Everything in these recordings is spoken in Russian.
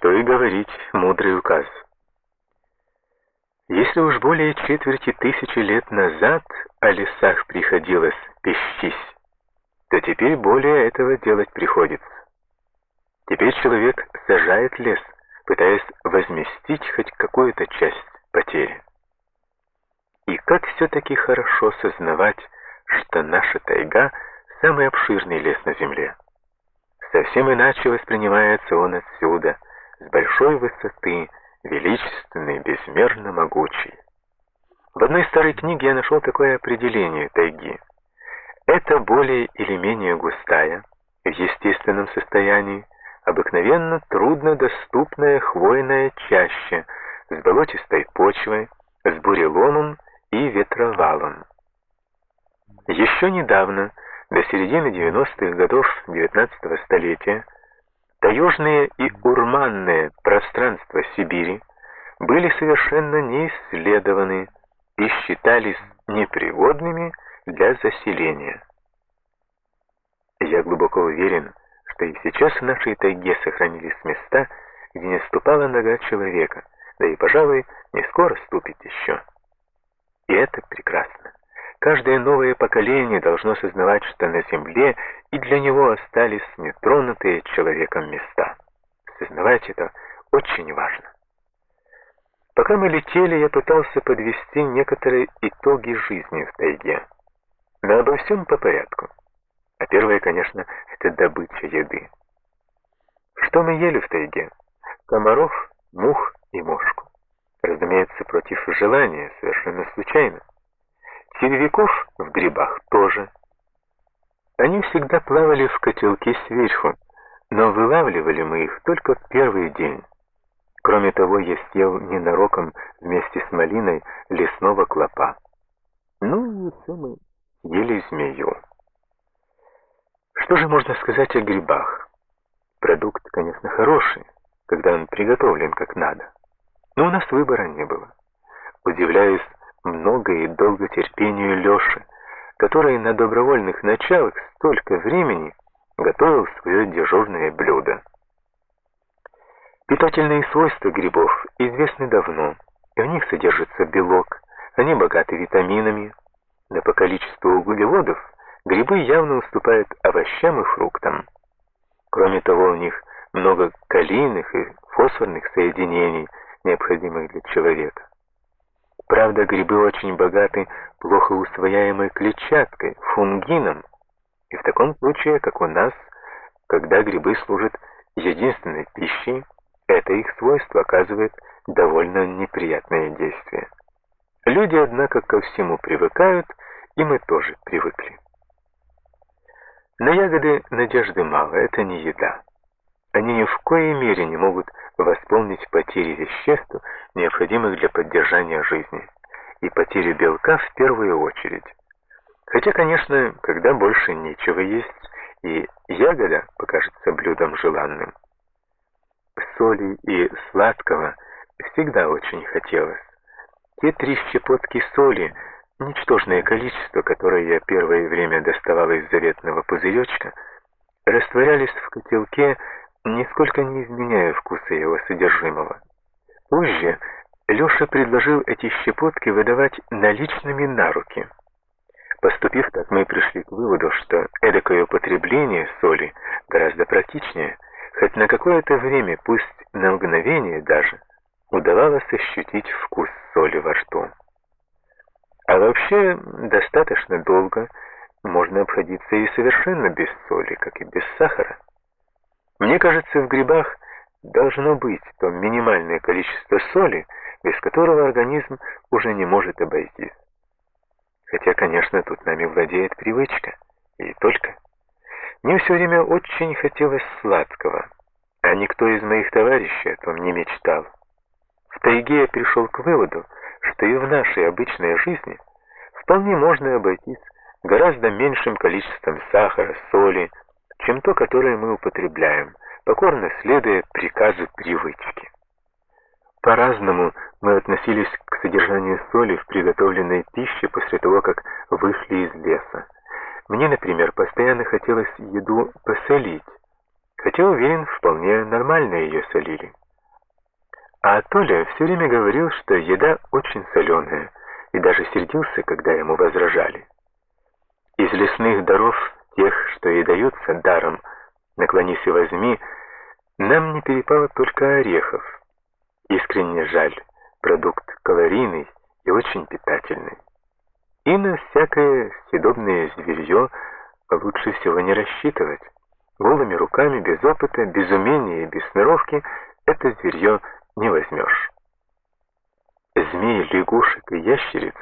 Что и говорить, мудрый указ. Если уж более четверти тысячи лет назад о лесах приходилось пищись, то теперь более этого делать приходится. Теперь человек сажает лес, пытаясь возместить хоть какую-то часть потери. И как все-таки хорошо сознавать, что наша тайга — самый обширный лес на Земле. Совсем иначе воспринимается он отсюда, с большой высоты, величественный, безмерно могучий. В одной старой книге я нашел такое определение тайги. Это более или менее густая, в естественном состоянии, обыкновенно труднодоступная хвойная чаща с болотистой почвой, с буреломом и ветровалом. Еще недавно, до середины 90-х годов XIX столетия, таежные и урманные пространства Сибири были совершенно не исследованы и считались непригодными для заселения. Я глубоко уверен, что и сейчас в нашей тайге сохранились места, где не ступала нога человека, да и, пожалуй, не скоро ступит еще. И это прекрасно. Каждое новое поколение должно сознавать, что на земле и для него остались нетронутые человеком места. Сознавать это очень важно. Пока мы летели, я пытался подвести некоторые итоги жизни в тайге. Но обо всем по порядку. А первое, конечно, это добыча еды. Что мы ели в тайге? Комаров, мух и мошку. Разумеется, против желания, совершенно случайно. Червяков в грибах тоже. Они всегда плавали в котелке сверху, но вылавливали мы их только в первый день. Кроме того, я съел ненароком вместе с малиной лесного клопа. Ну и все мы ели змею. Что же можно сказать о грибах? Продукт, конечно, хороший, когда он приготовлен как надо. Но у нас выбора не было. Удивляюсь много и долго терпению Леши, который на добровольных началах столько времени готовил свое дежурное блюдо. Питательные свойства грибов известны давно, и в них содержится белок, они богаты витаминами, но по количеству углеводов грибы явно уступают овощам и фруктам. Кроме того, у них много калийных и фосфорных соединений, необходимых для человека. Правда, грибы очень богаты плохо усвояемой клетчаткой, фунгином, и в таком случае, как у нас, когда грибы служат единственной пищей, это их свойство оказывает довольно неприятное действие. Люди, однако, ко всему привыкают, и мы тоже привыкли. На ягоды надежды мало, это не еда. Они ни в коей мере не могут восполнить потери веществ, необходимых для поддержания жизни, и потери белка в первую очередь. Хотя, конечно, когда больше нечего есть, и ягода покажется блюдом желанным. Соли и сладкого всегда очень хотелось. Те три щепотки соли, ничтожное количество, которое я первое время доставал из заветного пузыречка, растворялись в котелке нисколько не изменяя вкуса его содержимого. Позже Леша предложил эти щепотки выдавать наличными на руки. Поступив так, мы пришли к выводу, что эдакое употребление соли гораздо практичнее, хоть на какое-то время, пусть на мгновение даже, удавалось ощутить вкус соли во рту. А вообще, достаточно долго можно обходиться и совершенно без соли, как и без сахара. Мне кажется, в грибах должно быть то минимальное количество соли, без которого организм уже не может обойтись. Хотя, конечно, тут нами владеет привычка, и только. Мне все время очень хотелось сладкого, а никто из моих товарищей о том не мечтал. В тайге я пришел к выводу, что и в нашей обычной жизни вполне можно обойтись гораздо меньшим количеством сахара, соли, чем то, которое мы употребляем, покорно следуя приказу привычки. По-разному мы относились к содержанию соли в приготовленной пище после того, как вышли из леса. Мне, например, постоянно хотелось еду посолить, хотя уверен, вполне нормально ее солили. А Толя все время говорил, что еда очень соленая, и даже сердился, когда ему возражали. Из лесных даров, тех, что и даются даром, наклонись и возьми, нам не перепало только орехов. Искренне жаль, продукт калорийный и очень питательный. И на всякое съедобное зверье лучше всего не рассчитывать. Голыми руками, без опыта, без умения и без сноровки это зверье не возьмешь. Змей, лягушек и ящериц,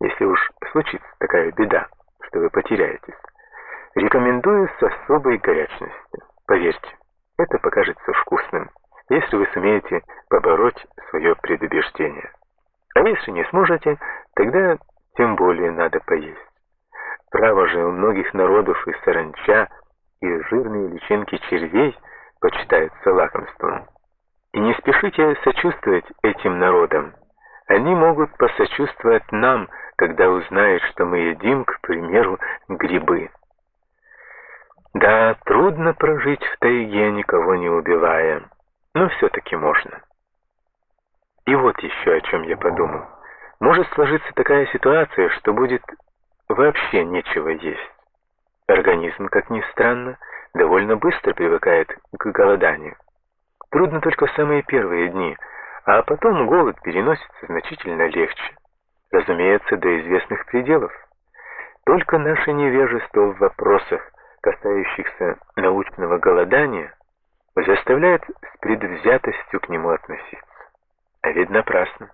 если уж случится такая беда, что вы потеряетесь, рекомендую с особой горячностью. Поверьте, это покажется вкусным, если вы сумеете побороть свое предубеждение. А если не сможете, тогда тем более надо поесть. Право же у многих народов и саранча, и жирные личинки червей почитаются лакомством. И не спешите сочувствовать этим народам. Они могут посочувствовать нам, когда узнают, что мы едим, к примеру, грибы. Да, трудно прожить в тайге, никого не убивая, но все-таки можно. И вот еще о чем я подумал. Может сложиться такая ситуация, что будет вообще нечего есть. Организм, как ни странно, довольно быстро привыкает к голоданию. Трудно только в самые первые дни, а потом голод переносится значительно легче. Разумеется, до известных пределов. Только наше невежество в вопросах, касающихся научного голодания, заставляет с предвзятостью к нему относиться. А ведь напрасно.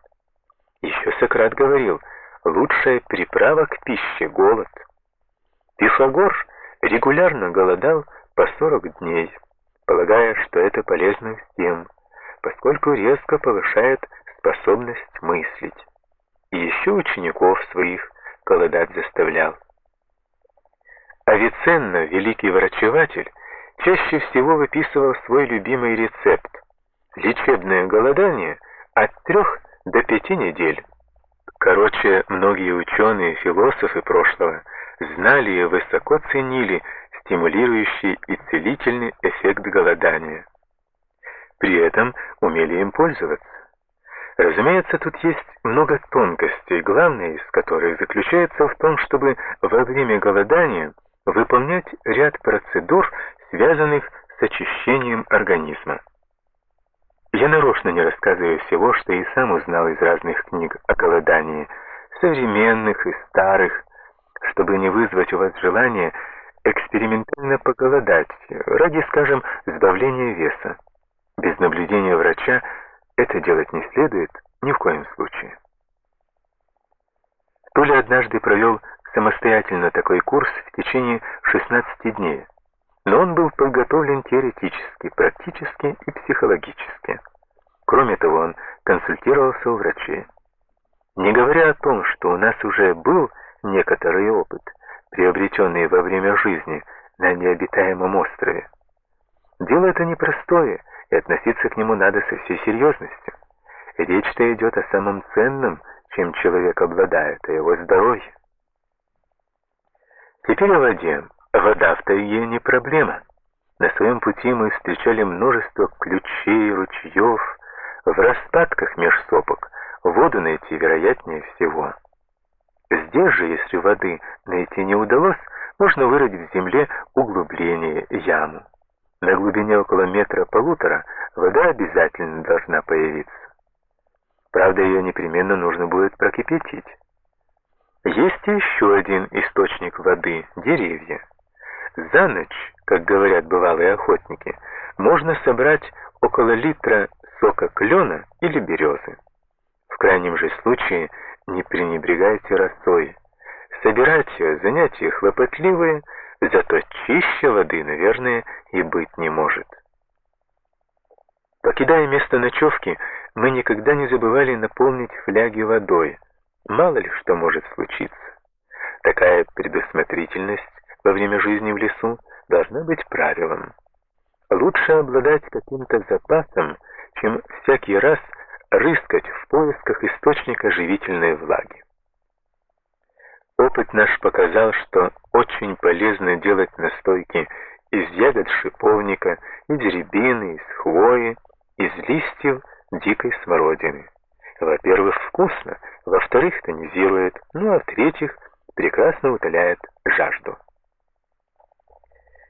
Еще Сократ говорил, лучшая приправа к пище — голод. Пифагор регулярно голодал по 40 дней, полагая, что это полезно всем, поскольку резко повышает способность мыслить. И еще учеников своих голодать заставлял. Авиценна, великий врачеватель, чаще всего выписывал свой любимый рецепт – лечебное голодание от трех до пяти недель. Короче, многие ученые, философы прошлого знали и высоко ценили стимулирующий и целительный эффект голодания. При этом умели им пользоваться. Разумеется, тут есть много тонкостей, главная из которых заключается в том, чтобы во время голодания выполнять ряд процедур, связанных с очищением организма. Я нарочно не рассказываю всего, что и сам узнал из разных книг о голодании, современных и старых, чтобы не вызвать у вас желание экспериментально поголодать, ради, скажем, сбавления веса. Без наблюдения врача это делать не следует ни в коем случае. Толя однажды провел самостоятельно такой курс в течение 16 дней, но он был подготовлен теоретически, практически и психологически. Кроме того, он консультировался у врачей. Не говоря о том, что у нас уже был некоторый опыт – приобретенные во время жизни на необитаемом острове. Дело это непростое, и относиться к нему надо со всей серьезностью. Речь-то идет о самом ценном, чем человек обладает, о его здоровье. Теперь о воде. Вода в тайге не проблема. На своем пути мы встречали множество ключей, ручьев, в распадках меж сопок воду найти вероятнее всего. Здесь же, если воды найти не удалось, можно вырыть в земле углубление, яму. На глубине около метра-полутора вода обязательно должна появиться. Правда, ее непременно нужно будет прокипятить. Есть еще один источник воды – деревья. За ночь, как говорят бывалые охотники, можно собрать около литра сока клена или березы. В крайнем же случае – не пренебрегайте росой. Собирать ее занятия хлопотливые, зато чище воды, наверное, и быть не может. Покидая место ночевки, мы никогда не забывали наполнить фляги водой. Мало ли что может случиться. Такая предусмотрительность во время жизни в лесу должна быть правилом. Лучше обладать каким-то запасом, чем всякий раз рыскать в поисках источника живительной влаги. Опыт наш показал, что очень полезно делать настойки из ягод шиповника, из рябины, из хвои, из листьев дикой смородины. Во-первых, вкусно, во-вторых, тонизирует, ну а в-третьих, прекрасно утоляет жажду.